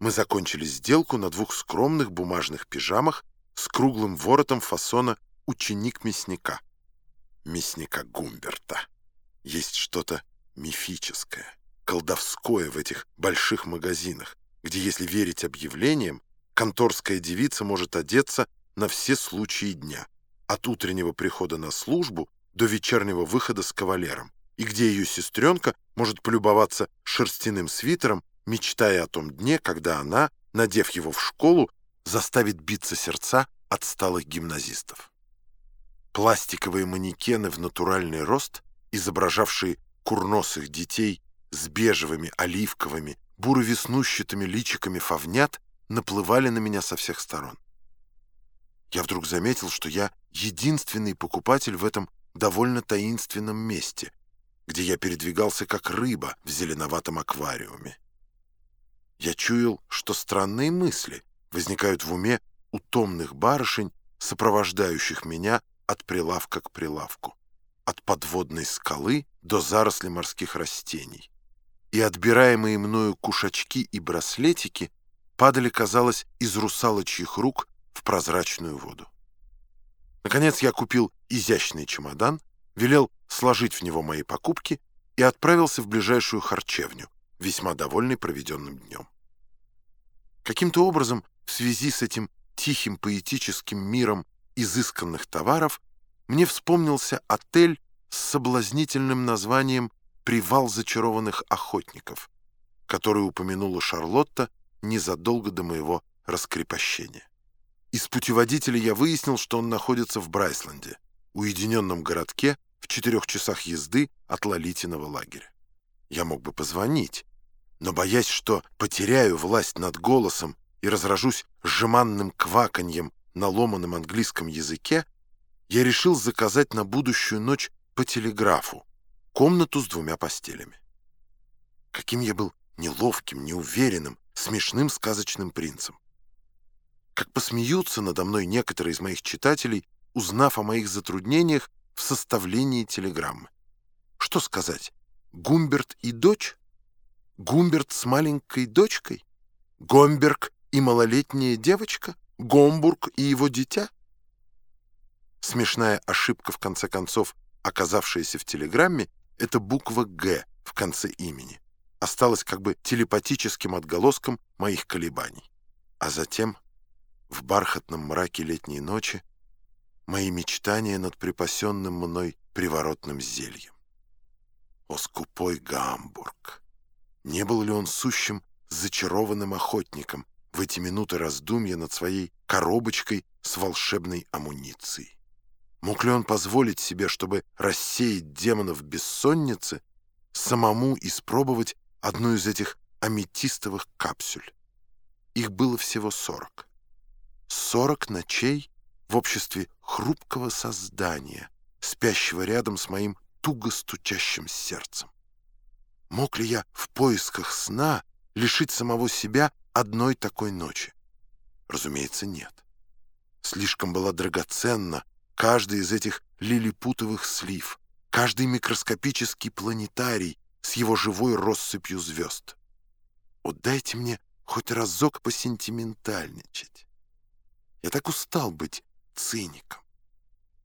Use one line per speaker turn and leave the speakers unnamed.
мы закончили сделку на двух скромных бумажных пижамах с круглым воротом фасона «Ученик мясника». Мясника Гумберта. Есть что-то мифическое, колдовское в этих больших магазинах, где, если верить объявлениям, конторская девица может одеться на все случаи дня, от утреннего прихода на службу до вечернего выхода с кавалером, и где ее сестренка может полюбоваться шерстяным свитером мечтая о том дне, когда она, надев его в школу, заставит биться сердца отсталых гимназистов. Пластиковые манекены в натуральный рост, изображавшие курносых детей с бежевыми, оливковыми, буро-веснущатыми личиками фавнят, наплывали на меня со всех сторон. Я вдруг заметил, что я единственный покупатель в этом довольно таинственном месте, где я передвигался как рыба в зеленоватом аквариуме. Я чуял, что странные мысли возникают в уме у томных барышень, сопровождающих меня от прилавка к прилавку, от подводной скалы до заросли морских растений. И отбираемые мною кушачки и браслетики падали, казалось, из русалочьих рук в прозрачную воду. Наконец я купил изящный чемодан, велел сложить в него мои покупки и отправился в ближайшую харчевню, весьма довольный проведенным днем. Каким-то образом в связи с этим тихим поэтическим миром изысканных товаров мне вспомнился отель с соблазнительным названием «Привал зачарованных охотников», который упомянула Шарлотта незадолго до моего раскрепощения. Из путеводителя я выяснил, что он находится в Брайсленде, уединенном городке в четырех часах езды от Лолитиного лагеря. Я мог бы позвонить, но, боясь, что потеряю власть над голосом и разражусь жеманным кваканьем на ломаном английском языке, я решил заказать на будущую ночь по телеграфу комнату с двумя постелями. Каким я был неловким, неуверенным, смешным сказочным принцем. Как посмеются надо мной некоторые из моих читателей, узнав о моих затруднениях в составлении телеграммы. Что сказать? Гумберт и дочь? Гумберт с маленькой дочкой? Гомберг и малолетняя девочка? Гомбург и его дитя? Смешная ошибка, в конце концов, оказавшаяся в телеграмме, это буква «Г» в конце имени. Осталась как бы телепатическим отголоском моих колебаний. А затем, в бархатном мраке летней ночи, мои мечтания над припасенным мной приворотным зельем. О, скупой Гамбург! Не был ли он сущим зачарованным охотником в эти минуты раздумья над своей коробочкой с волшебной амуницией? Мог ли он позволить себе, чтобы рассеять демонов бессонницы, самому испробовать одну из этих аметистовых капсюль? Их было всего сорок. Сорок ночей в обществе хрупкого создания, спящего рядом с моим туго стучащим сердцем. Мог ли я в поисках сна лишить самого себя одной такой ночи? Разумеется, нет. Слишком была драгоценна каждый из этих лилипутовых слив, каждый микроскопический планетарий с его живой россыпью звезд. Вот дайте мне хоть разок посентиментальничать. Я так устал быть циником.